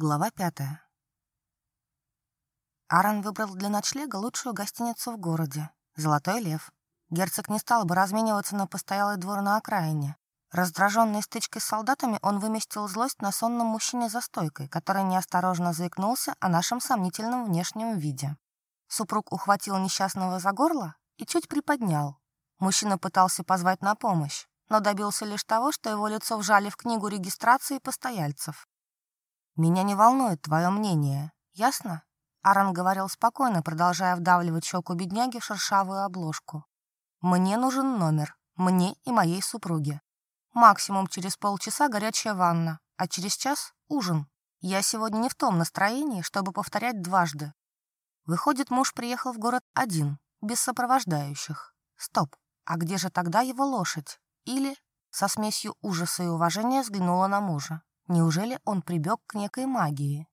Глава пятая. Аран выбрал для ночлега лучшую гостиницу в городе — «Золотой лев». Герцог не стал бы размениваться на постоялый двор на окраине. Раздраженный стычкой с солдатами, он выместил злость на сонном мужчине за стойкой, который неосторожно заикнулся о нашем сомнительном внешнем виде. Супруг ухватил несчастного за горло и чуть приподнял. Мужчина пытался позвать на помощь, но добился лишь того, что его лицо вжали в книгу регистрации постояльцев. Меня не волнует твое мнение, ясно? Аран говорил спокойно, продолжая вдавливать щеку бедняги в шершавую обложку. «Мне нужен номер. Мне и моей супруге. Максимум через полчаса горячая ванна, а через час – ужин. Я сегодня не в том настроении, чтобы повторять дважды. Выходит, муж приехал в город один, без сопровождающих. Стоп, а где же тогда его лошадь? Или, со смесью ужаса и уважения, взглянула на мужа. Неужели он прибег к некой магии?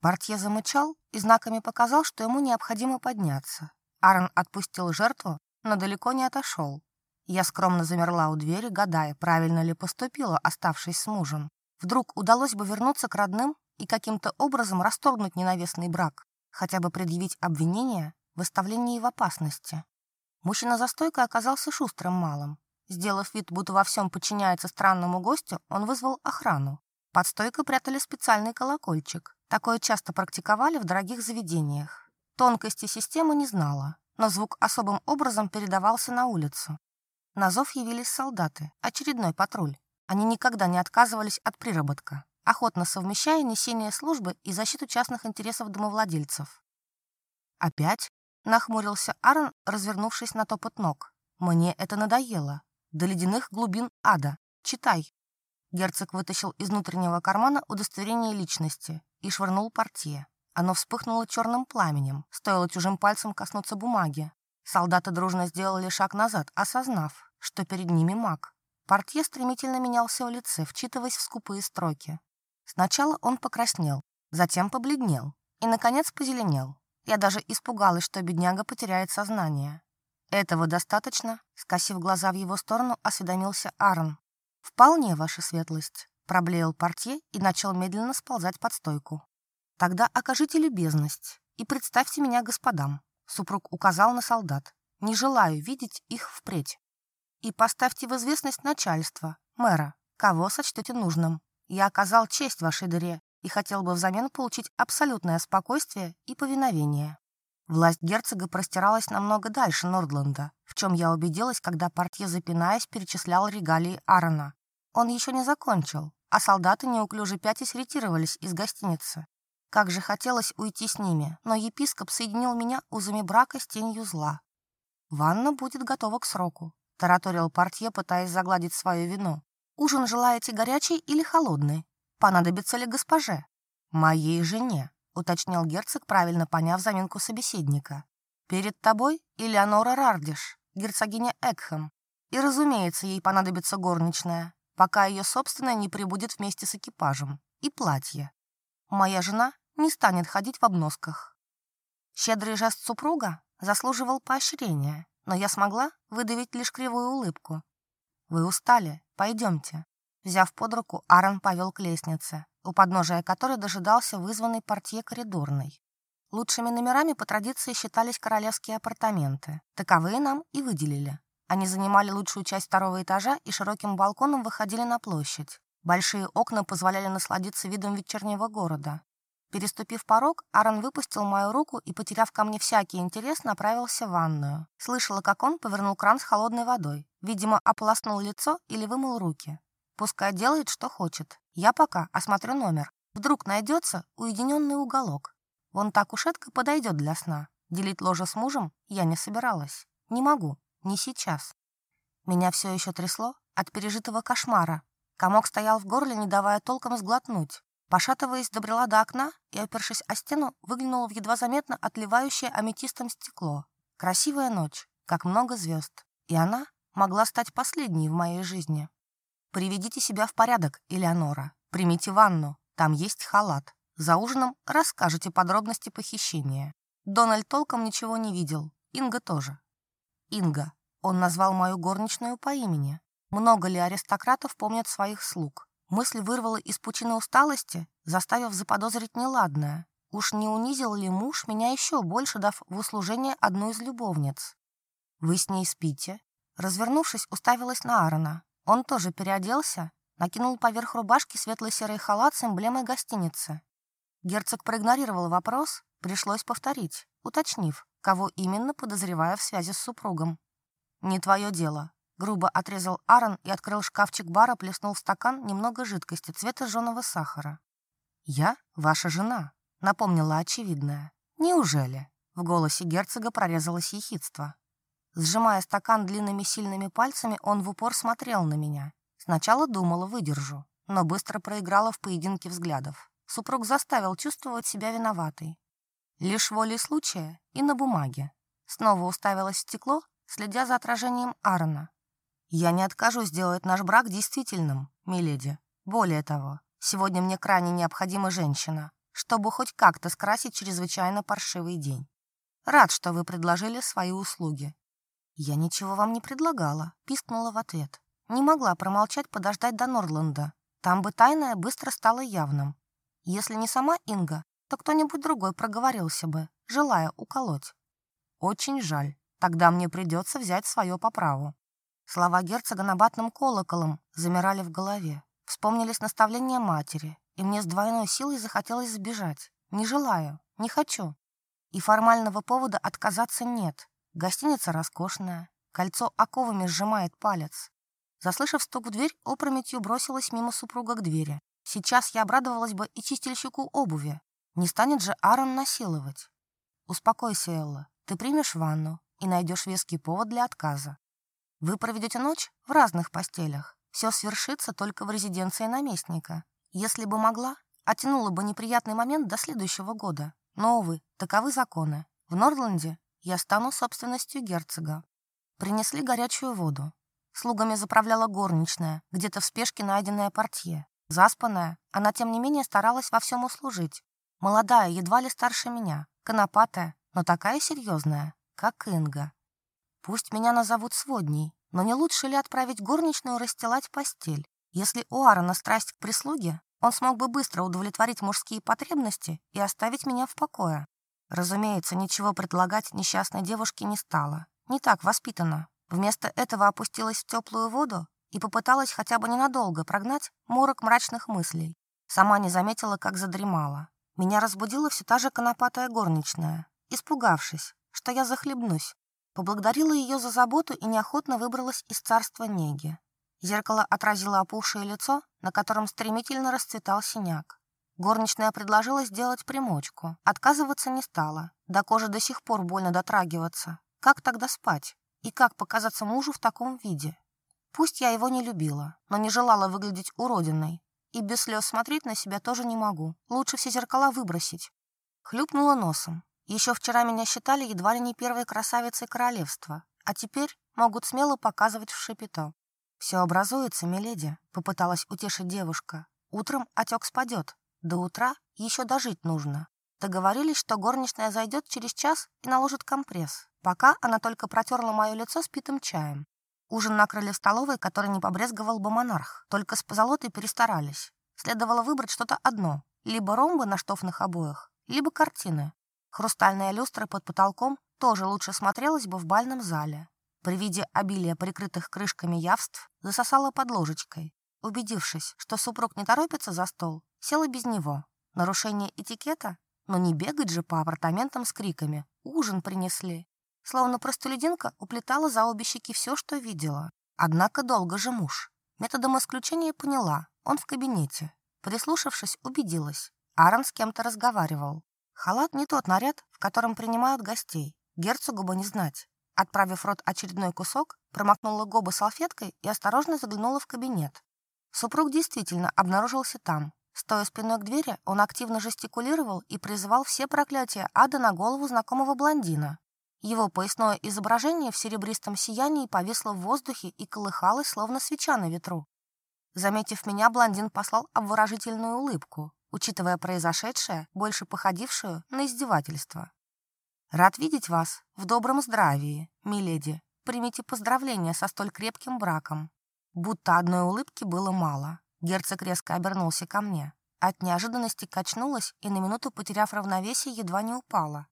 Портье замычал и знаками показал, что ему необходимо подняться. Аарон отпустил жертву, но далеко не отошел. Я скромно замерла у двери, гадая, правильно ли поступила, оставшись с мужем. Вдруг удалось бы вернуться к родным и каким-то образом расторгнуть ненавистный брак, хотя бы предъявить обвинение в выставлении в опасности. Мужчина за стойкой оказался шустрым малым. Сделав вид, будто во всем подчиняется странному гостю, он вызвал охрану. Под стойкой прятали специальный колокольчик. Такое часто практиковали в дорогих заведениях. Тонкости системы не знала, но звук особым образом передавался на улицу. На зов явились солдаты, очередной патруль. Они никогда не отказывались от приработка, охотно совмещая несение службы и защиту частных интересов домовладельцев. «Опять?» — нахмурился Аарон, развернувшись на топот ног. «Мне это надоело. До ледяных глубин ада. Читай». Герцог вытащил из внутреннего кармана удостоверение личности и швырнул портье. Оно вспыхнуло черным пламенем, стоило чужим пальцем коснуться бумаги. Солдаты дружно сделали шаг назад, осознав, что перед ними маг. Портье стремительно менялся в лице, вчитываясь в скупые строки. Сначала он покраснел, затем побледнел и, наконец, позеленел. Я даже испугалась, что бедняга потеряет сознание. «Этого достаточно?» — скосив глаза в его сторону, осведомился Арн. «Вполне, ваша светлость», — проблеял портье и начал медленно сползать под стойку. «Тогда окажите любезность и представьте меня господам», — супруг указал на солдат. «Не желаю видеть их впредь. И поставьте в известность начальство, мэра, кого сочтете нужным. Я оказал честь вашей дыре и хотел бы взамен получить абсолютное спокойствие и повиновение». Власть герцога простиралась намного дальше Нордланда, в чем я убедилась, когда партия, запинаясь, перечислял регалии Аарона. Он еще не закончил, а солдаты неуклюже пять ретировались из гостиницы. Как же хотелось уйти с ними, но епископ соединил меня узами брака с тенью зла. «Ванна будет готова к сроку», — тараторил портье, пытаясь загладить свою вину. «Ужин желаете горячий или холодный? Понадобится ли госпоже?» «Моей жене», уточнил герцог, правильно поняв заминку собеседника. «Перед тобой Элеонора Рардиш, герцогиня Экхэм. И, разумеется, ей понадобится горничная, пока ее собственная не прибудет вместе с экипажем. И платье. Моя жена не станет ходить в обносках». Щедрый жест супруга заслуживал поощрения, но я смогла выдавить лишь кривую улыбку. «Вы устали, пойдемте». Взяв под руку, Аарон повел к лестнице у подножия которой дожидался вызванный портье коридорной. Лучшими номерами по традиции считались королевские апартаменты. Таковые нам и выделили. Они занимали лучшую часть второго этажа и широким балконом выходили на площадь. Большие окна позволяли насладиться видом вечернего города. Переступив порог, Аарон выпустил мою руку и, потеряв ко мне всякий интерес, направился в ванную. Слышала, как он повернул кран с холодной водой. Видимо, ополоснул лицо или вымыл руки. Пускай делает, что хочет. Я пока осмотрю номер. Вдруг найдется уединенный уголок. Вон та кушетка подойдет для сна. Делить ложе с мужем я не собиралась. Не могу. Не сейчас. Меня все еще трясло от пережитого кошмара. Комок стоял в горле, не давая толком сглотнуть. Пошатываясь, добрела до окна и, опершись о стену, выглянула в едва заметно отливающее аметистом стекло. Красивая ночь, как много звезд. И она могла стать последней в моей жизни. Приведите себя в порядок, Элеонора. Примите ванну. Там есть халат. За ужином расскажете подробности похищения. Дональд толком ничего не видел. Инга тоже. Инга. Он назвал мою горничную по имени. Много ли аристократов помнят своих слуг? Мысль вырвала из пучины усталости, заставив заподозрить неладное. Уж не унизил ли муж меня еще больше, дав в услужение одну из любовниц? Вы с ней спите? Развернувшись, уставилась на Аарона. Он тоже переоделся, накинул поверх рубашки светло-серый халат с эмблемой гостиницы. Герцог проигнорировал вопрос, пришлось повторить, уточнив, кого именно подозревая в связи с супругом. «Не твое дело», — грубо отрезал Аарон и открыл шкафчик бара, плеснул в стакан немного жидкости цвета жженого сахара. «Я ваша жена», — напомнила очевидное. «Неужели?» — в голосе герцога прорезалось ехидство. Сжимая стакан длинными сильными пальцами, он в упор смотрел на меня. Сначала думала, выдержу, но быстро проиграла в поединке взглядов. Супруг заставил чувствовать себя виноватой. Лишь волей случая и на бумаге. Снова уставилась в стекло, следя за отражением Арна. «Я не откажусь сделать наш брак действительным, миледи. Более того, сегодня мне крайне необходима женщина, чтобы хоть как-то скрасить чрезвычайно паршивый день. Рад, что вы предложили свои услуги. «Я ничего вам не предлагала», — пискнула в ответ. Не могла промолчать, подождать до Норланда. Там бы тайное быстро стало явным. Если не сама Инга, то кто-нибудь другой проговорился бы, желая уколоть. «Очень жаль. Тогда мне придется взять свое по праву». Слова герцога набатным колоколом замирали в голове. Вспомнились наставления матери, и мне с двойной силой захотелось сбежать. Не желаю, не хочу. И формального повода отказаться нет. Гостиница роскошная, кольцо оковами сжимает палец. Заслышав стук в дверь, опрометью бросилась мимо супруга к двери. Сейчас я обрадовалась бы и чистильщику обуви. Не станет же Аарон насиловать. Успокойся, Элла. Ты примешь ванну и найдешь веский повод для отказа. Вы проведете ночь в разных постелях. Все свершится только в резиденции наместника. Если бы могла, оттянула бы неприятный момент до следующего года. Но, увы, таковы законы. В Нордланде я стану собственностью герцога. Принесли горячую воду. Слугами заправляла горничная, где-то в спешке найденная портье. Заспанная, она, тем не менее, старалась во всем услужить. Молодая, едва ли старше меня, конопатая, но такая серьезная, как Инга. Пусть меня назовут сводней, но не лучше ли отправить горничную расстилать постель? Если у Аарона страсть к прислуге, он смог бы быстро удовлетворить мужские потребности и оставить меня в покое. Разумеется, ничего предлагать несчастной девушке не стало. Не так воспитана. Вместо этого опустилась в теплую воду и попыталась хотя бы ненадолго прогнать морок мрачных мыслей. Сама не заметила, как задремала. Меня разбудила все та же конопатая горничная, испугавшись, что я захлебнусь. Поблагодарила ее за заботу и неохотно выбралась из царства неги. Зеркало отразило опухшее лицо, на котором стремительно расцветал синяк. Горничная предложила сделать примочку. Отказываться не стала. До кожи до сих пор больно дотрагиваться. Как тогда спать? И как показаться мужу в таком виде? Пусть я его не любила, но не желала выглядеть уродиной. И без слез смотреть на себя тоже не могу. Лучше все зеркала выбросить. Хлюпнула носом. Еще вчера меня считали едва ли не первой красавицей королевства, а теперь могут смело показывать в шапито. «Все образуется, миледи», — попыталась утешить девушка. «Утром отек спадет». До утра еще дожить нужно. Договорились, что горничная зайдет через час и наложит компресс. Пока она только протерла мое лицо спитым чаем. Ужин накрыли в столовой, который не побрезговал бы монарх. Только с позолотой перестарались. Следовало выбрать что-то одно. Либо ромбы на штофных обоях, либо картины. Хрустальная люстра под потолком тоже лучше смотрелась бы в бальном зале. При виде обилия прикрытых крышками явств засосала под ложечкой. Убедившись, что супруг не торопится за стол, Села без него. Нарушение этикета? Но не бегать же по апартаментам с криками. Ужин принесли. Словно простолюдинка уплетала за обе щеки все, что видела. Однако долго же муж. Методом исключения поняла. Он в кабинете. Прислушавшись, убедилась. Аарон с кем-то разговаривал. Халат не тот наряд, в котором принимают гостей. Герцогу бы не знать. Отправив рот очередной кусок, промокнула губы салфеткой и осторожно заглянула в кабинет. Супруг действительно обнаружился там, Стоя спиной к двери, он активно жестикулировал и призывал все проклятия ада на голову знакомого блондина. Его поясное изображение в серебристом сиянии повисло в воздухе и колыхалось, словно свеча на ветру. Заметив меня, блондин послал обворожительную улыбку, учитывая произошедшее, больше походившую на издевательство. «Рад видеть вас в добром здравии, миледи. Примите поздравления со столь крепким браком». Будто одной улыбки было мало. Герцог резко обернулся ко мне. От неожиданности качнулась и на минуту, потеряв равновесие, едва не упала.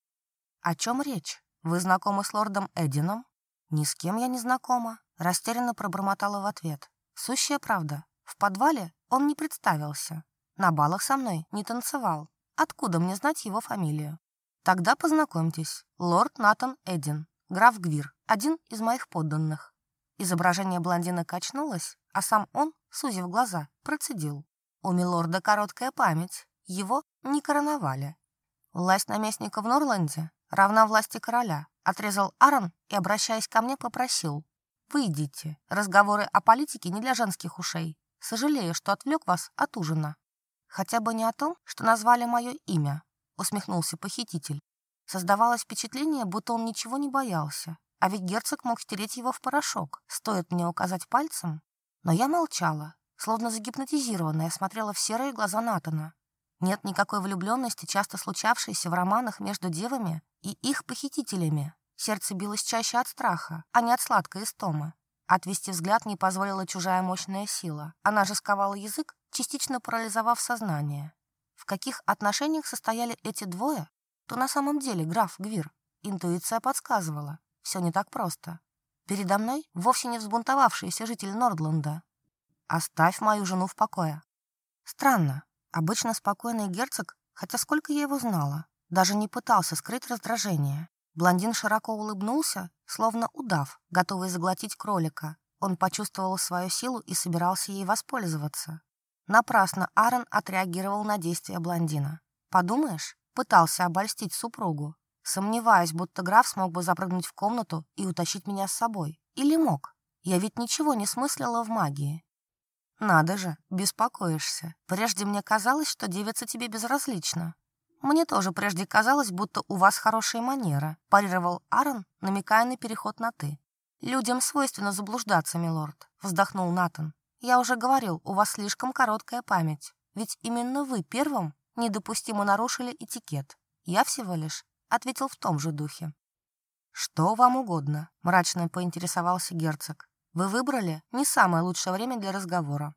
«О чем речь? Вы знакомы с лордом Эдином?» «Ни с кем я не знакома», — растерянно пробормотала в ответ. «Сущая правда. В подвале он не представился. На балах со мной не танцевал. Откуда мне знать его фамилию?» «Тогда познакомьтесь. Лорд Натан Эдин, граф Гвир, один из моих подданных». Изображение блондина качнулось, а сам он сузив глаза, процедил. У милорда короткая память, его не короновали. Власть наместника в Норланде равна власти короля, отрезал Аарон и, обращаясь ко мне, попросил. «Выйдите. Разговоры о политике не для женских ушей. Сожалею, что отвлек вас от ужина». «Хотя бы не о том, что назвали мое имя», — усмехнулся похититель. Создавалось впечатление, будто он ничего не боялся. А ведь герцог мог стереть его в порошок. Стоит мне указать пальцем, но я молчала, словно загипнотизированная, смотрела в серые глаза Натана. Нет никакой влюбленности, часто случавшейся в романах между девами и их похитителями. Сердце билось чаще от страха, а не от сладкой истомы. Отвести взгляд не позволила чужая мощная сила. Она же сковала язык, частично парализовав сознание. В каких отношениях состояли эти двое, то на самом деле граф Гвир. Интуиция подсказывала. Все не так просто. Передо мной вовсе не взбунтовавшийся житель Нордланда. Оставь мою жену в покое. Странно. Обычно спокойный герцог, хотя сколько я его знала, даже не пытался скрыть раздражение. Блондин широко улыбнулся, словно удав, готовый заглотить кролика. Он почувствовал свою силу и собирался ей воспользоваться. Напрасно Аарон отреагировал на действия блондина. Подумаешь, пытался обольстить супругу. Сомневаясь, будто граф смог бы запрыгнуть в комнату и утащить меня с собой. Или мог? Я ведь ничего не смыслила в магии. Надо же, беспокоишься. Прежде мне казалось, что девица тебе безразлична. Мне тоже прежде казалось, будто у вас хорошие манеры, парировал Аарон, намекая на переход на «ты». Людям свойственно заблуждаться, милорд, вздохнул Натан. Я уже говорил, у вас слишком короткая память. Ведь именно вы первым недопустимо нарушили этикет. Я всего лишь ответил в том же духе. «Что вам угодно?» – мрачно поинтересовался герцог. «Вы выбрали не самое лучшее время для разговора.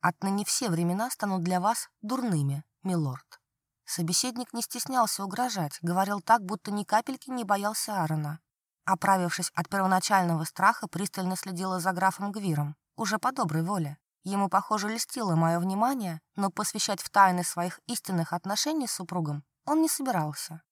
Отныне все времена станут для вас дурными, милорд». Собеседник не стеснялся угрожать, говорил так, будто ни капельки не боялся Аарона. Оправившись от первоначального страха, пристально следила за графом Гвиром, уже по доброй воле. Ему, похоже, льстило мое внимание, но посвящать в тайны своих истинных отношений с супругом он не собирался.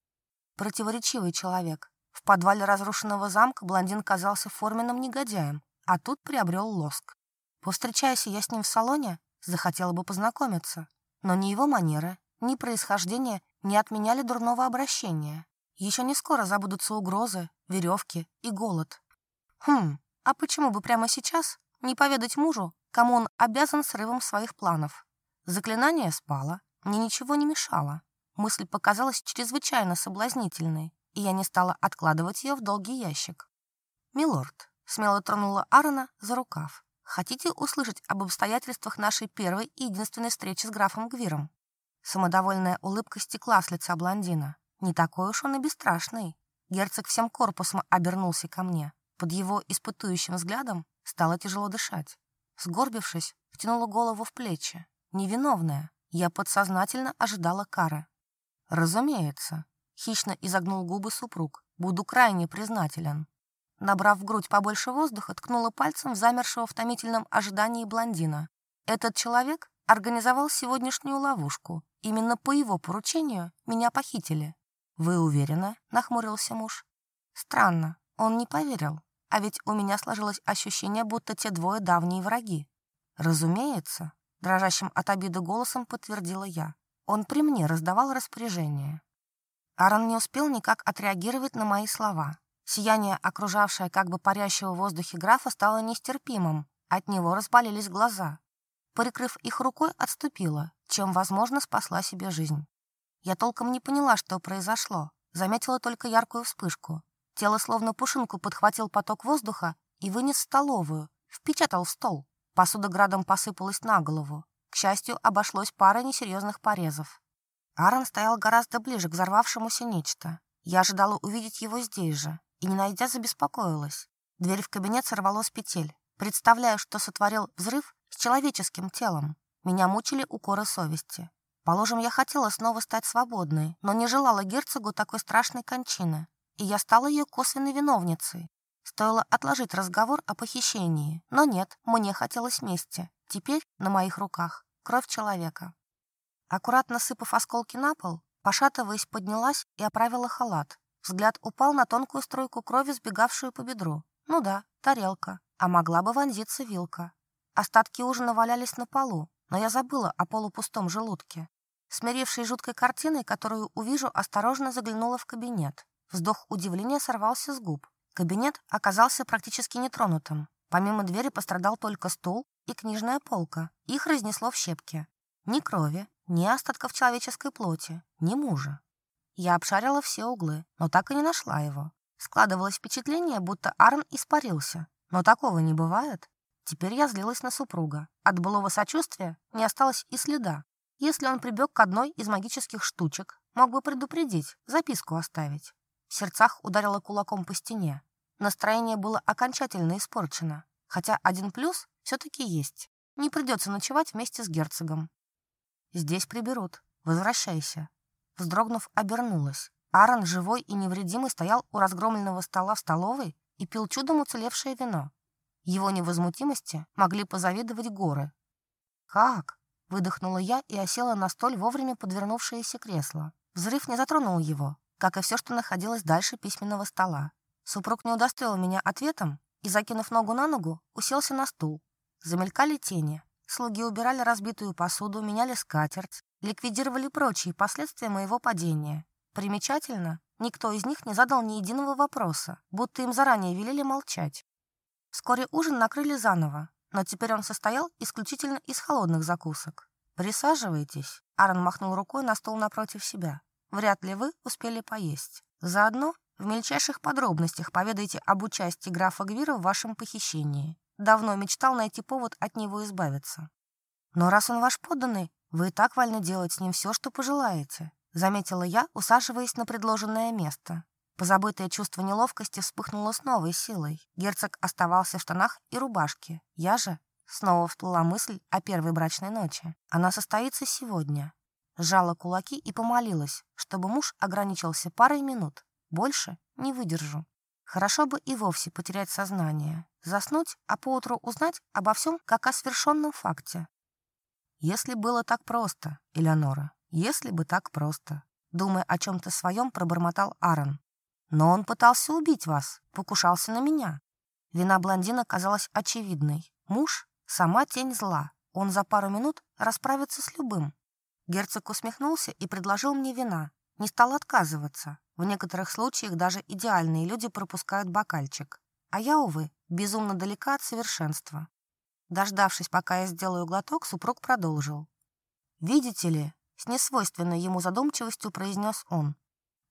Противоречивый человек. В подвале разрушенного замка блондин казался форменным негодяем, а тут приобрел лоск. Повстречаясь я с ним в салоне, захотела бы познакомиться. Но ни его манеры, ни происхождение не отменяли дурного обращения. Еще не скоро забудутся угрозы, веревки и голод. Хм, а почему бы прямо сейчас не поведать мужу, кому он обязан срывом своих планов? Заклинание спало, мне ничего не мешало. Мысль показалась чрезвычайно соблазнительной, и я не стала откладывать ее в долгий ящик. «Милорд», — смело тронула Аарона за рукав, «хотите услышать об обстоятельствах нашей первой и единственной встречи с графом Гвиром?» Самодовольная улыбка стекла с лица блондина. Не такой уж он и бесстрашный. Герцог всем корпусом обернулся ко мне. Под его испытующим взглядом стало тяжело дышать. Сгорбившись, втянула голову в плечи. Невиновная, я подсознательно ожидала кары. «Разумеется», — хищно изогнул губы супруг. «Буду крайне признателен». Набрав в грудь побольше воздуха, ткнула пальцем в замершего в томительном ожидании блондина. «Этот человек организовал сегодняшнюю ловушку. Именно по его поручению меня похитили». «Вы уверены?» — нахмурился муж. «Странно, он не поверил. А ведь у меня сложилось ощущение, будто те двое давние враги». «Разумеется», — дрожащим от обиды голосом подтвердила я. Он при мне раздавал распоряжение. Аарон не успел никак отреагировать на мои слова. Сияние, окружавшее как бы парящего в воздухе графа, стало нестерпимым. От него разболелись глаза. Прикрыв их рукой, отступила, чем, возможно, спасла себе жизнь. Я толком не поняла, что произошло. Заметила только яркую вспышку. Тело словно пушинку подхватил поток воздуха и вынес в столовую, впечатал в стол. Посуда градом посыпалась на голову. К счастью, обошлось парой несерьезных порезов. Аарон стоял гораздо ближе к взорвавшемуся нечто. Я ожидала увидеть его здесь же, и, не найдя, забеспокоилась. Дверь в кабинет сорвало с петель. Представляю, что сотворил взрыв с человеческим телом. Меня мучили укоры совести. Положим, я хотела снова стать свободной, но не желала герцогу такой страшной кончины, и я стала ее косвенной виновницей. Стоило отложить разговор о похищении, но нет, мне хотелось мести. Теперь на моих руках кровь человека. Аккуратно сыпав осколки на пол, пошатываясь, поднялась и оправила халат. Взгляд упал на тонкую струйку крови, сбегавшую по бедру. Ну да, тарелка, а могла бы вонзиться вилка. Остатки ужина валялись на полу, но я забыла о полупустом желудке. Смирившись жуткой картиной, которую увижу, осторожно заглянула в кабинет. Вздох удивления сорвался с губ. Кабинет оказался практически нетронутым. Помимо двери пострадал только стол и книжная полка. Их разнесло в щепки. Ни крови, ни остатков человеческой плоти, ни мужа. Я обшарила все углы, но так и не нашла его. Складывалось впечатление, будто Арн испарился. Но такого не бывает. Теперь я злилась на супруга. От былого сочувствия не осталось и следа. Если он прибег к одной из магических штучек, мог бы предупредить, записку оставить. В сердцах ударила кулаком по стене. Настроение было окончательно испорчено. Хотя один плюс все-таки есть. Не придется ночевать вместе с герцогом. Здесь приберут. Возвращайся. Вздрогнув, обернулась. Аарон живой и невредимый стоял у разгромленного стола в столовой и пил чудом уцелевшее вино. Его невозмутимости могли позавидовать горы. «Как?» — выдохнула я и осела на столь вовремя подвернувшееся кресло. Взрыв не затронул его, как и все, что находилось дальше письменного стола. Супруг не удостоил меня ответом и, закинув ногу на ногу, уселся на стул. Замелькали тени. Слуги убирали разбитую посуду, меняли скатерть, ликвидировали прочие последствия моего падения. Примечательно, никто из них не задал ни единого вопроса, будто им заранее велели молчать. Вскоре ужин накрыли заново, но теперь он состоял исключительно из холодных закусок. «Присаживайтесь», — Аарон махнул рукой на стол напротив себя. Вряд ли вы успели поесть. Заодно в мельчайших подробностях поведайте об участии графа Гвира в вашем похищении. Давно мечтал найти повод от него избавиться. Но раз он ваш подданный, вы и так вольны делать с ним все, что пожелаете, заметила я, усаживаясь на предложенное место. Позабытое чувство неловкости вспыхнуло с новой силой. Герцог оставался в штанах и рубашке. Я же... Снова всплыла мысль о первой брачной ночи. Она состоится сегодня сжала кулаки и помолилась, чтобы муж ограничился парой минут. Больше не выдержу. Хорошо бы и вовсе потерять сознание, заснуть, а поутру узнать обо всем, как о свершенном факте. Если было так просто, Элеонора, если бы так просто, думая о чем-то своем, пробормотал Аарон. Но он пытался убить вас, покушался на меня. Вина блондина казалась очевидной. Муж — сама тень зла. Он за пару минут расправится с любым. Герцог усмехнулся и предложил мне вина. Не стал отказываться. В некоторых случаях даже идеальные люди пропускают бокальчик. А я, увы, безумно далека от совершенства. Дождавшись, пока я сделаю глоток, супруг продолжил. «Видите ли», — с несвойственной ему задумчивостью произнес он,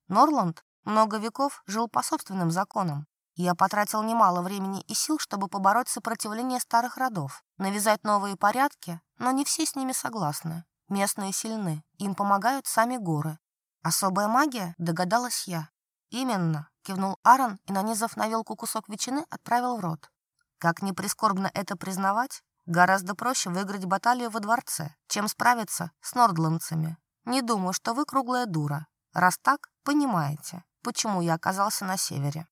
«Норланд много веков жил по собственным законам. Я потратил немало времени и сил, чтобы побороть сопротивление старых родов, навязать новые порядки, но не все с ними согласны. Местные сильны, им помогают сами горы. Особая магия, догадалась я. Именно, кивнул Аарон и, нанизав на вилку кусок ветчины, отправил в рот. Как ни прискорбно это признавать, гораздо проще выиграть баталию во дворце, чем справиться с нордландцами. Не думаю, что вы круглая дура. Раз так, понимаете, почему я оказался на севере.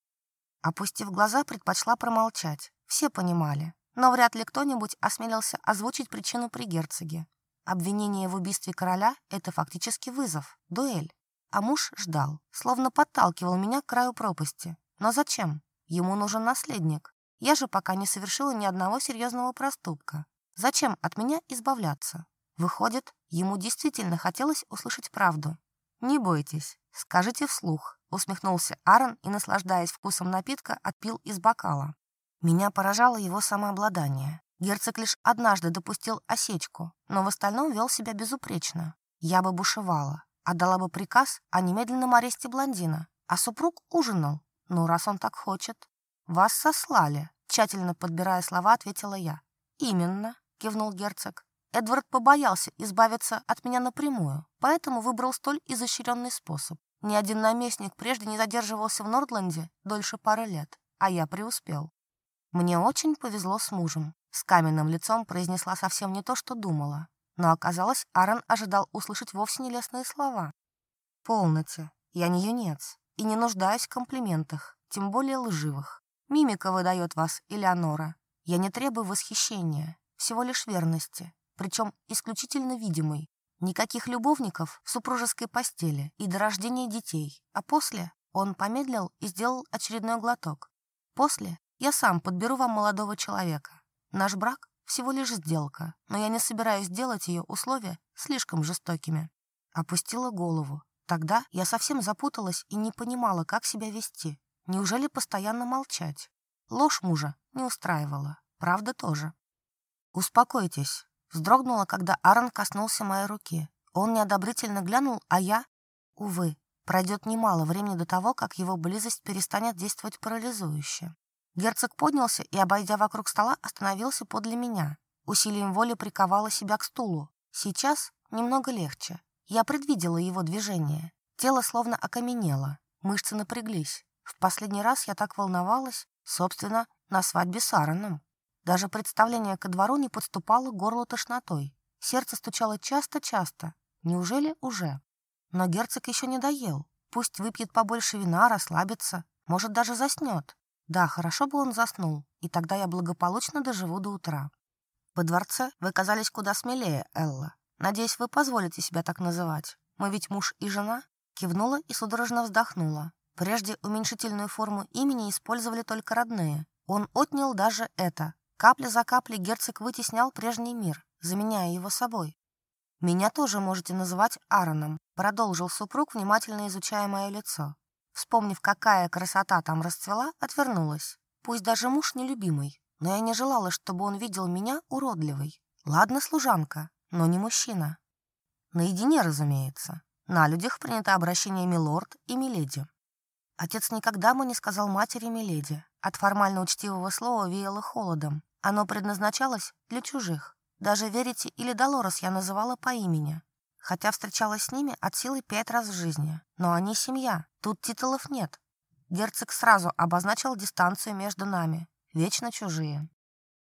Опустив глаза, предпочла промолчать. Все понимали, но вряд ли кто-нибудь осмелился озвучить причину при герцоге. Обвинение в убийстве короля — это фактически вызов, дуэль. А муж ждал, словно подталкивал меня к краю пропасти. Но зачем? Ему нужен наследник. Я же пока не совершила ни одного серьезного проступка. Зачем от меня избавляться? Выходит, ему действительно хотелось услышать правду. «Не бойтесь, скажите вслух», — усмехнулся Аарон и, наслаждаясь вкусом напитка, отпил из бокала. Меня поражало его самообладание. Герцог лишь однажды допустил осечку, но в остальном вел себя безупречно. Я бы бушевала, отдала бы приказ о немедленном аресте блондина, а супруг ужинал. Ну, раз он так хочет. «Вас сослали», — тщательно подбирая слова, ответила я. «Именно», — кивнул герцог. Эдвард побоялся избавиться от меня напрямую, поэтому выбрал столь изощренный способ. Ни один наместник прежде не задерживался в Нордланде дольше пары лет, а я преуспел. Мне очень повезло с мужем с каменным лицом произнесла совсем не то, что думала. Но оказалось, Аарон ожидал услышать вовсе не лестные слова. «Полноте. Я не юнец и не нуждаюсь в комплиментах, тем более лживых. Мимика выдает вас, Элеонора. Я не требую восхищения, всего лишь верности, причем исключительно видимой. Никаких любовников в супружеской постели и до рождения детей. А после он помедлил и сделал очередной глоток. После я сам подберу вам молодого человека. Наш брак всего лишь сделка, но я не собираюсь делать ее условия слишком жестокими. Опустила голову. Тогда я совсем запуталась и не понимала, как себя вести. Неужели постоянно молчать? Ложь мужа не устраивала. Правда тоже. «Успокойтесь», — вздрогнула, когда Аарон коснулся моей руки. Он неодобрительно глянул, а я... Увы, пройдет немало времени до того, как его близость перестанет действовать парализующе. Герцог поднялся и, обойдя вокруг стола, остановился подле меня. Усилием воли приковала себя к стулу. Сейчас немного легче. Я предвидела его движение. Тело словно окаменело, мышцы напряглись. В последний раз я так волновалась, собственно, на свадьбе с Аароном. Даже представление ко двору не подступало горло тошнотой. Сердце стучало часто-часто. Неужели уже? Но герцог еще не доел. Пусть выпьет побольше вина, расслабится, может, даже заснет. Да, хорошо бы он заснул, и тогда я благополучно доживу до утра. Во дворце вы казались куда смелее, Элла. Надеюсь, вы позволите себя так называть. Мы ведь муж и жена?» Кивнула и судорожно вздохнула. Прежде уменьшительную форму имени использовали только родные. Он отнял даже это. Капля за каплей герцог вытеснял прежний мир, заменяя его собой. «Меня тоже можете называть Аароном», — продолжил супруг, внимательно изучая мое лицо. Вспомнив, какая красота там расцвела, отвернулась. Пусть даже муж нелюбимый, но я не желала, чтобы он видел меня уродливой. Ладно, служанка, но не мужчина. Наедине, разумеется. На людях принято обращение «милорд» и «миледи». Отец никогда бы не сказал матери «миледи». От формально учтивого слова веяло холодом. Оно предназначалось для чужих. Даже верите или Долорес я называла по имени хотя встречалась с ними от силы пять раз в жизни. Но они семья, тут титулов нет. Герцог сразу обозначил дистанцию между нами, вечно чужие.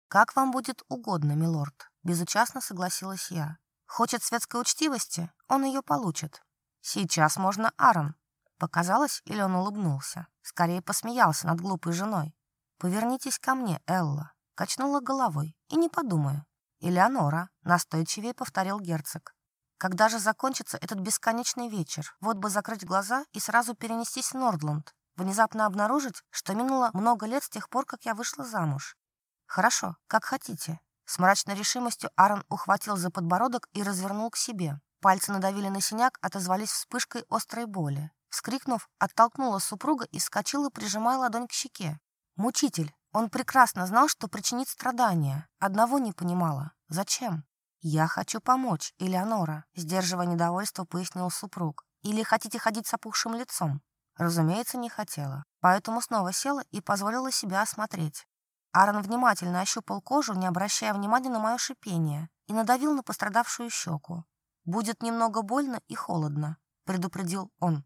«Как вам будет угодно, милорд», — безучастно согласилась я. «Хочет светской учтивости, он ее получит. Сейчас можно Аарон». Показалось, или он улыбнулся. Скорее посмеялся над глупой женой. «Повернитесь ко мне, Элла», — качнула головой, — «и не подумаю». «Элеонора», — настойчивее повторил герцог. Когда же закончится этот бесконечный вечер? Вот бы закрыть глаза и сразу перенестись в Нордланд. Внезапно обнаружить, что минуло много лет с тех пор, как я вышла замуж. Хорошо, как хотите. С мрачной решимостью Аарон ухватил за подбородок и развернул к себе. Пальцы надавили на синяк, отозвались вспышкой острой боли. Вскрикнув, оттолкнула супруга и скочила, прижимая ладонь к щеке. Мучитель. Он прекрасно знал, что причинит страдания. Одного не понимала. Зачем? «Я хочу помочь, Элеонора», — сдерживая недовольство, пояснил супруг. «Или хотите ходить с опухшим лицом?» Разумеется, не хотела, поэтому снова села и позволила себя осмотреть. Аарон внимательно ощупал кожу, не обращая внимания на мое шипение, и надавил на пострадавшую щеку. «Будет немного больно и холодно», — предупредил он.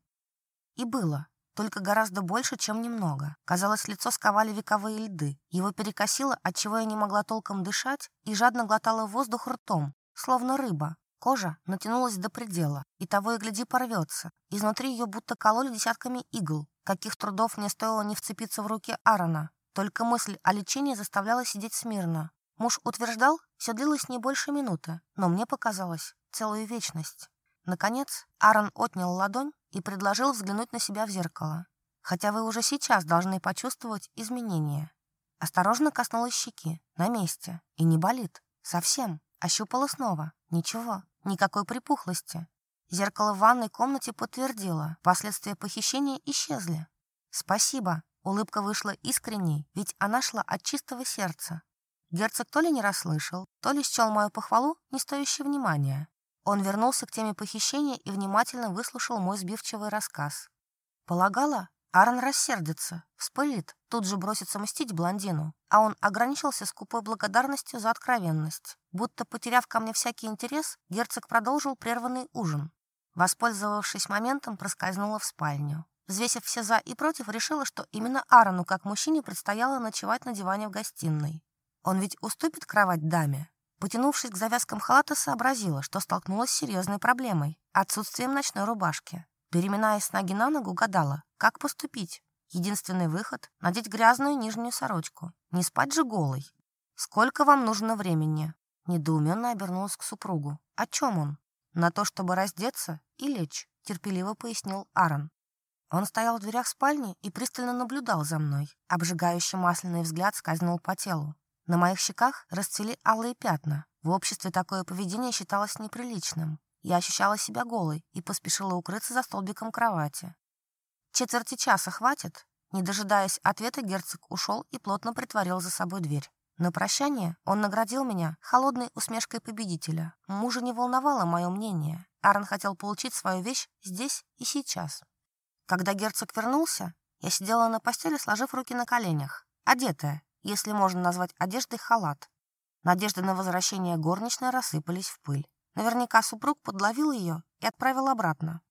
И было только гораздо больше, чем немного. Казалось, лицо сковали вековые льды. Его перекосило, отчего я не могла толком дышать, и жадно глотала воздух ртом, словно рыба. Кожа натянулась до предела, и того и гляди порвется. Изнутри ее будто кололи десятками игл. Каких трудов мне стоило не вцепиться в руки Аарона. Только мысль о лечении заставляла сидеть смирно. Муж утверждал, все длилось не больше минуты, но мне показалось целую вечность. Наконец, Аарон отнял ладонь и предложил взглянуть на себя в зеркало. Хотя вы уже сейчас должны почувствовать изменения. Осторожно коснулась щеки, на месте, и не болит. Совсем. Ощупала снова. Ничего, никакой припухлости. Зеркало в ванной комнате подтвердило, последствия похищения исчезли. Спасибо. Улыбка вышла искренней, ведь она шла от чистого сердца. Герцог то ли не расслышал, то ли счел мою похвалу, не стоящей внимания. Он вернулся к теме похищения и внимательно выслушал мой сбивчивый рассказ. Полагала, Аарон рассердится, вспылит, тут же бросится мстить блондину, а он ограничился скупой благодарностью за откровенность. Будто потеряв ко мне всякий интерес, герцог продолжил прерванный ужин. Воспользовавшись моментом, проскользнула в спальню. Взвесив все «за» и «против», решила, что именно Аарону, как мужчине, предстояло ночевать на диване в гостиной. Он ведь уступит кровать даме. Потянувшись к завязкам халата, сообразила, что столкнулась с серьезной проблемой – отсутствием ночной рубашки. Переминаясь с ноги на ногу, гадала, как поступить. Единственный выход – надеть грязную нижнюю сорочку. Не спать же голой. «Сколько вам нужно времени?» Недоуменно обернулась к супругу. «О чем он?» «На то, чтобы раздеться и лечь», – терпеливо пояснил Аарон. Он стоял в дверях спальни и пристально наблюдал за мной. Обжигающий масляный взгляд скользнул по телу. На моих щеках расцвели алые пятна. В обществе такое поведение считалось неприличным. Я ощущала себя голой и поспешила укрыться за столбиком кровати. Четверти часа хватит? Не дожидаясь ответа, герцог ушел и плотно притворил за собой дверь. На прощание он наградил меня холодной усмешкой победителя. Мужа не волновало мое мнение. Аарон хотел получить свою вещь здесь и сейчас. Когда герцог вернулся, я сидела на постели, сложив руки на коленях, одетая, если можно назвать одеждой, халат. Надежды на возвращение горничной рассыпались в пыль. Наверняка супруг подловил ее и отправил обратно.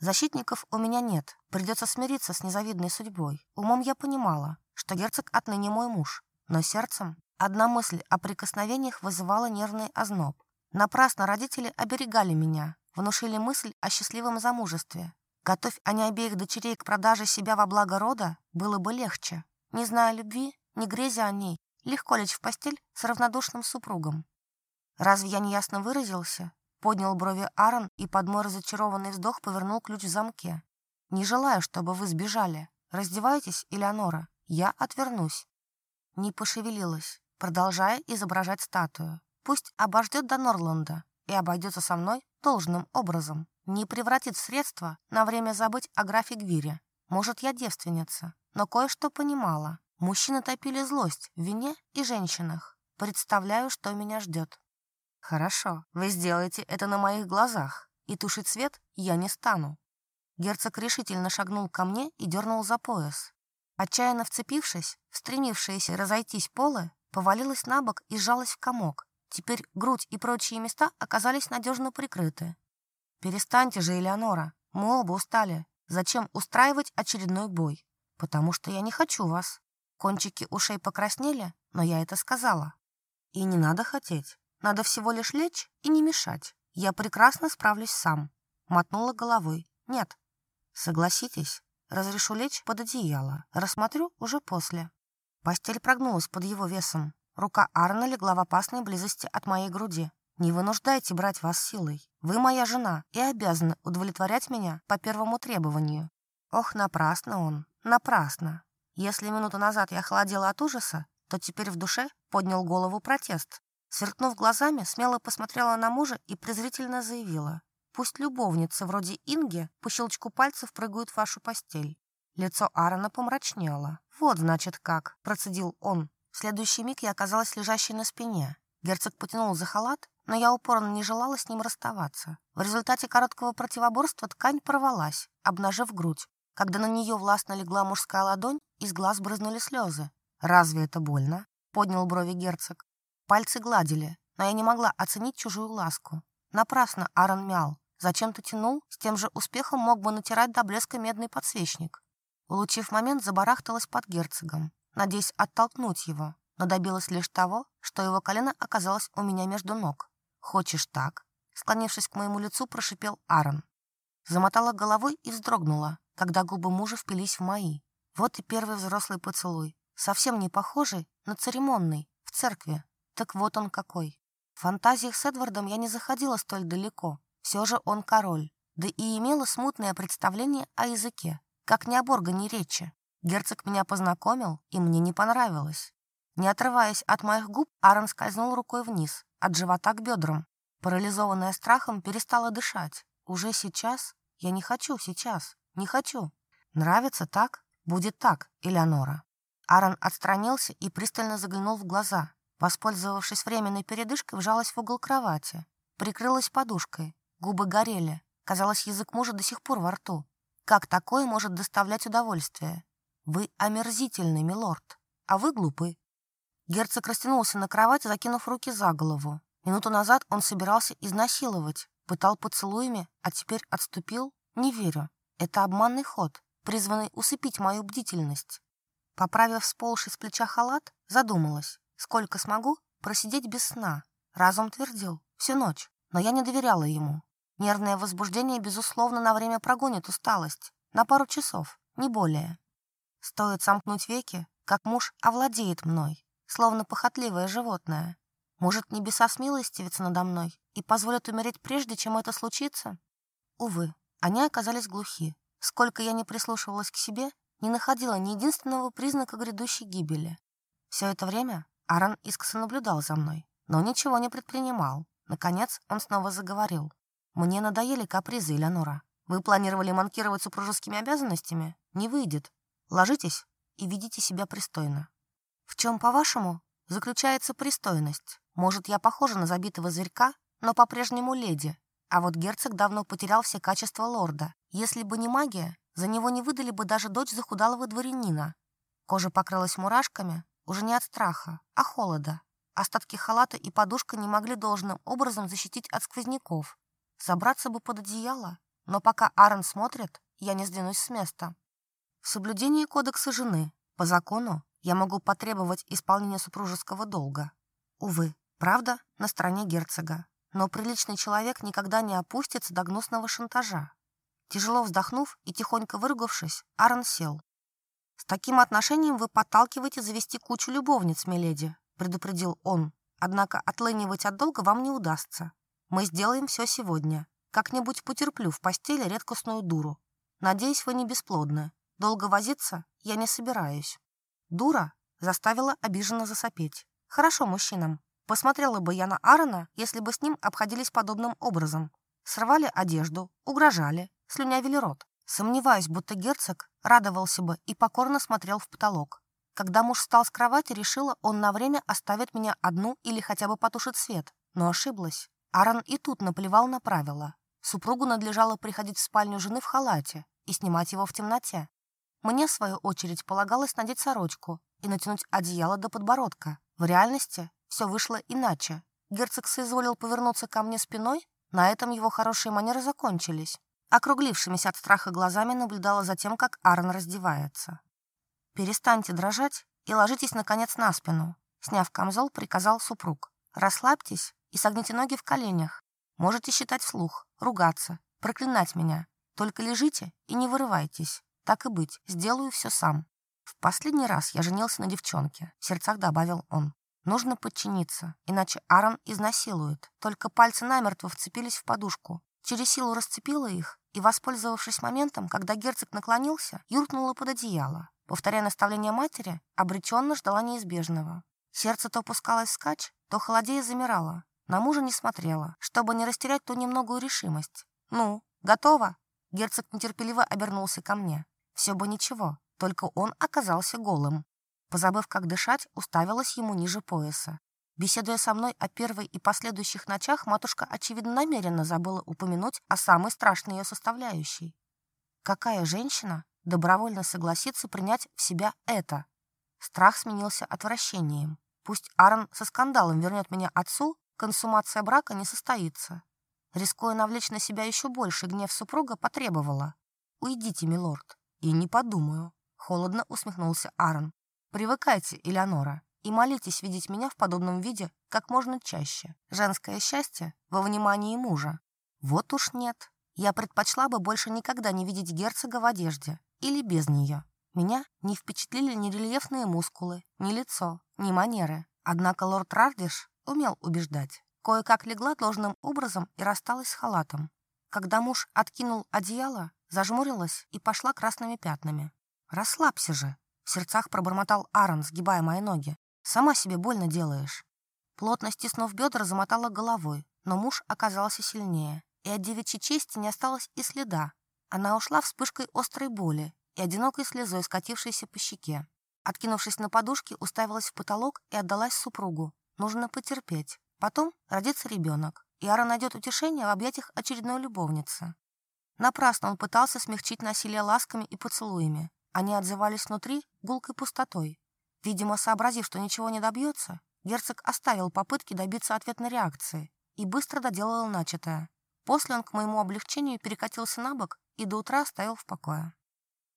Защитников у меня нет, придется смириться с незавидной судьбой. Умом я понимала, что герцог отныне мой муж, но сердцем одна мысль о прикосновениях вызывала нервный озноб. Напрасно родители оберегали меня, внушили мысль о счастливом замужестве. Готовь они обеих дочерей к продаже себя во благо рода, было бы легче. Не зная любви, не грезя о ней, легко лечь в постель с равнодушным супругом. Разве я не ясно выразился? Поднял брови Аарон и под мой разочарованный вздох повернул ключ в замке. Не желаю, чтобы вы сбежали. Раздевайтесь, Элеонора. Я отвернусь. Не пошевелилась, продолжая изображать статую. Пусть обождет до Норланда и обойдется со мной должным образом. Не превратит в средство на время забыть о графе Гвире. Может, я девственница, но кое-что понимала. Мужчины топили злость в вине и женщинах. Представляю, что меня ждет. Хорошо, вы сделаете это на моих глазах, и тушить свет я не стану. Герцог решительно шагнул ко мне и дернул за пояс. Отчаянно вцепившись, стремившаяся разойтись полы, повалилась на бок и сжалась в комок. Теперь грудь и прочие места оказались надежно прикрыты. «Перестаньте же, Элеонора, мы оба устали. Зачем устраивать очередной бой? Потому что я не хочу вас. Кончики ушей покраснели, но я это сказала. И не надо хотеть. Надо всего лишь лечь и не мешать. Я прекрасно справлюсь сам. Мотнула головой. Нет. Согласитесь. Разрешу лечь под одеяло. Рассмотрю уже после. Постель прогнулась под его весом. Рука Арна легла в опасной близости от моей груди. «Не вынуждайте брать вас силой. Вы моя жена и обязаны удовлетворять меня по первому требованию». Ох, напрасно он, напрасно. Если минуту назад я холодела от ужаса, то теперь в душе поднял голову протест. Сверкнув глазами, смело посмотрела на мужа и презрительно заявила. «Пусть любовницы вроде Инги по щелчку пальцев прыгают в вашу постель». Лицо Аарона помрачнело. «Вот, значит, как», — процедил он. В следующий миг я оказалась лежащей на спине. Герцог потянул за халат, но я упорно не желала с ним расставаться. В результате короткого противоборства ткань порвалась, обнажив грудь. Когда на нее властно легла мужская ладонь, из глаз брызнули слезы. «Разве это больно?» — поднял брови герцог. Пальцы гладили, но я не могла оценить чужую ласку. Напрасно Аарон мял. Зачем-то тянул, с тем же успехом мог бы натирать до блеска медный подсвечник. Улучив момент, забарахталась под герцогом, надеясь оттолкнуть его, но добилась лишь того, что его колено оказалось у меня между ног. «Хочешь так?» Склонившись к моему лицу, прошипел Аарон. Замотала головой и вздрогнула, когда губы мужа впились в мои. Вот и первый взрослый поцелуй. Совсем не похожий, но церемонный, в церкви. Так вот он какой. В фантазиях с Эдвардом я не заходила столь далеко. Все же он король. Да и имела смутное представление о языке, как не об органе речи. Герцог меня познакомил, и мне не понравилось. Не отрываясь от моих губ, Аарон скользнул рукой вниз, от живота к бедрам. Парализованная страхом, перестала дышать. Уже сейчас? Я не хочу сейчас. Не хочу. Нравится так? «Будет так, Элеонора». Аарон отстранился и пристально заглянул в глаза. Воспользовавшись временной передышкой, вжалась в угол кровати. Прикрылась подушкой. Губы горели. Казалось, язык мужа до сих пор во рту. Как такое может доставлять удовольствие? Вы омерзительный милорд. А вы глупый. Герцог растянулся на кровати, закинув руки за голову. Минуту назад он собирался изнасиловать. Пытал поцелуями, а теперь отступил? Не верю. Это обманный ход призванный усыпить мою бдительность. Поправив сползший с плеча халат, задумалась, сколько смогу просидеть без сна. Разум твердил, всю ночь, но я не доверяла ему. Нервное возбуждение, безусловно, на время прогонит усталость, на пару часов, не более. Стоит сомкнуть веки, как муж овладеет мной, словно похотливое животное. Может, небеса смилостивятся надо мной и позволят умереть прежде, чем это случится? Увы, они оказались глухи, Сколько я не прислушивалась к себе, не находила ни единственного признака грядущей гибели. Все это время Аран искоса наблюдал за мной, но ничего не предпринимал. Наконец он снова заговорил. «Мне надоели капризы, Элеонора. Вы планировали манкировать супружескими обязанностями? Не выйдет. Ложитесь и ведите себя пристойно». «В чем, по-вашему, заключается пристойность? Может, я похожа на забитого зверька, но по-прежнему леди, а вот герцог давно потерял все качества лорда, если бы не магия, за него не выдали бы даже дочь захудалого дворянина. Кожа покрылась мурашками, уже не от страха, а холода. Остатки халата и подушка не могли должным образом защитить от сквозняков. Собраться бы под одеяло, но пока Аарон смотрит, я не сдвинусь с места. В соблюдении кодекса жены, по закону, я могу потребовать исполнения супружеского долга. Увы, правда, на стороне герцога. Но приличный человек никогда не опустится до гнусного шантажа. Тяжело вздохнув и тихонько выругавшись, Аарон сел. «С таким отношением вы подталкиваете завести кучу любовниц, миледи», — предупредил он. «Однако отлынивать от долга вам не удастся. Мы сделаем все сегодня. Как-нибудь потерплю в постели редкостную дуру. Надеюсь, вы не бесплодны. Долго возиться я не собираюсь». «Дура?» — заставила обиженно засопеть. «Хорошо мужчинам. Посмотрела бы я на Аарона, если бы с ним обходились подобным образом. Срывали одежду, угрожали, слюнявили рот. Сомневаюсь, будто герцог радовался бы и покорно смотрел в потолок. Когда муж встал с кровати, решила, он на время оставит меня одну или хотя бы потушит свет. Но ошиблась. Аарон и тут наплевал на правила. Супругу надлежало приходить в спальню жены в халате и снимать его в темноте. Мне, в свою очередь, полагалось надеть сорочку и натянуть одеяло до подбородка. В реальности все вышло иначе. Герцог соизволил повернуться ко мне спиной, на этом его хорошие манеры закончились. Округлившимися от страха глазами наблюдала за тем, как Аарон раздевается. «Перестаньте дрожать и ложитесь, наконец, на спину», — сняв камзол, приказал супруг. «Расслабьтесь и согните ноги в коленях. Можете считать вслух, ругаться, проклинать меня. Только лежите и не вырывайтесь. Так и быть, сделаю все сам». «В последний раз я женился на девчонке», — в сердцах добавил он. «Нужно подчиниться, иначе Аарон изнасилует. Только пальцы намертво вцепились в подушку через силу расцепила их и, воспользовавшись моментом, когда герцог наклонился, юркнула под одеяло. Повторяя наставление матери, обреченно ждала неизбежного. Сердце то пускалось скач, то холодея замирало. На мужа не смотрела, чтобы не растерять ту немногую решимость. «Ну, готово?» Герцог нетерпеливо обернулся ко мне. Все бы ничего, только он оказался голым. Позабыв, как дышать, уставилась ему ниже пояса. Беседуя со мной о первой и последующих ночах, матушка, очевидно, намеренно забыла упомянуть о самой страшной ее составляющей. Какая женщина добровольно согласится принять в себя это? Страх сменился отвращением. Пусть Аарон со скандалом вернет меня отцу, консумация брака не состоится. Рискуя навлечь на себя еще больше, гнев супруга потребовала. «Уйдите, милорд». «И не подумаю», — холодно усмехнулся Аарон. «Привыкайте, Элеонора и молитесь видеть меня в подобном виде как можно чаще. Женское счастье во внимании мужа. Вот уж нет. Я предпочла бы больше никогда не видеть герцога в одежде или без нее. Меня не впечатлили ни рельефные мускулы, ни лицо, ни манеры. Однако лорд Рардиш умел убеждать. Кое-как легла должным образом и рассталась с халатом. Когда муж откинул одеяло, зажмурилась и пошла красными пятнами. «Расслабься же!» — в сердцах пробормотал Аарон, сгибая мои ноги. Сама себе больно делаешь». Плотно стиснув бедра, замотала головой, но муж оказался сильнее, и от девичьей чести не осталось и следа. Она ушла вспышкой острой боли и одинокой слезой, скатившейся по щеке. Откинувшись на подушке, уставилась в потолок и отдалась супругу. Нужно потерпеть. Потом родится ребенок, и Ара найдет утешение в объятиях очередной любовницы. Напрасно он пытался смягчить насилие ласками и поцелуями. Они отзывались внутри гулкой пустотой, Видимо, сообразив, что ничего не добьется, герцог оставил попытки добиться ответной реакции и быстро доделал начатое. После он, к моему облегчению, перекатился на бок и до утра оставил в покое.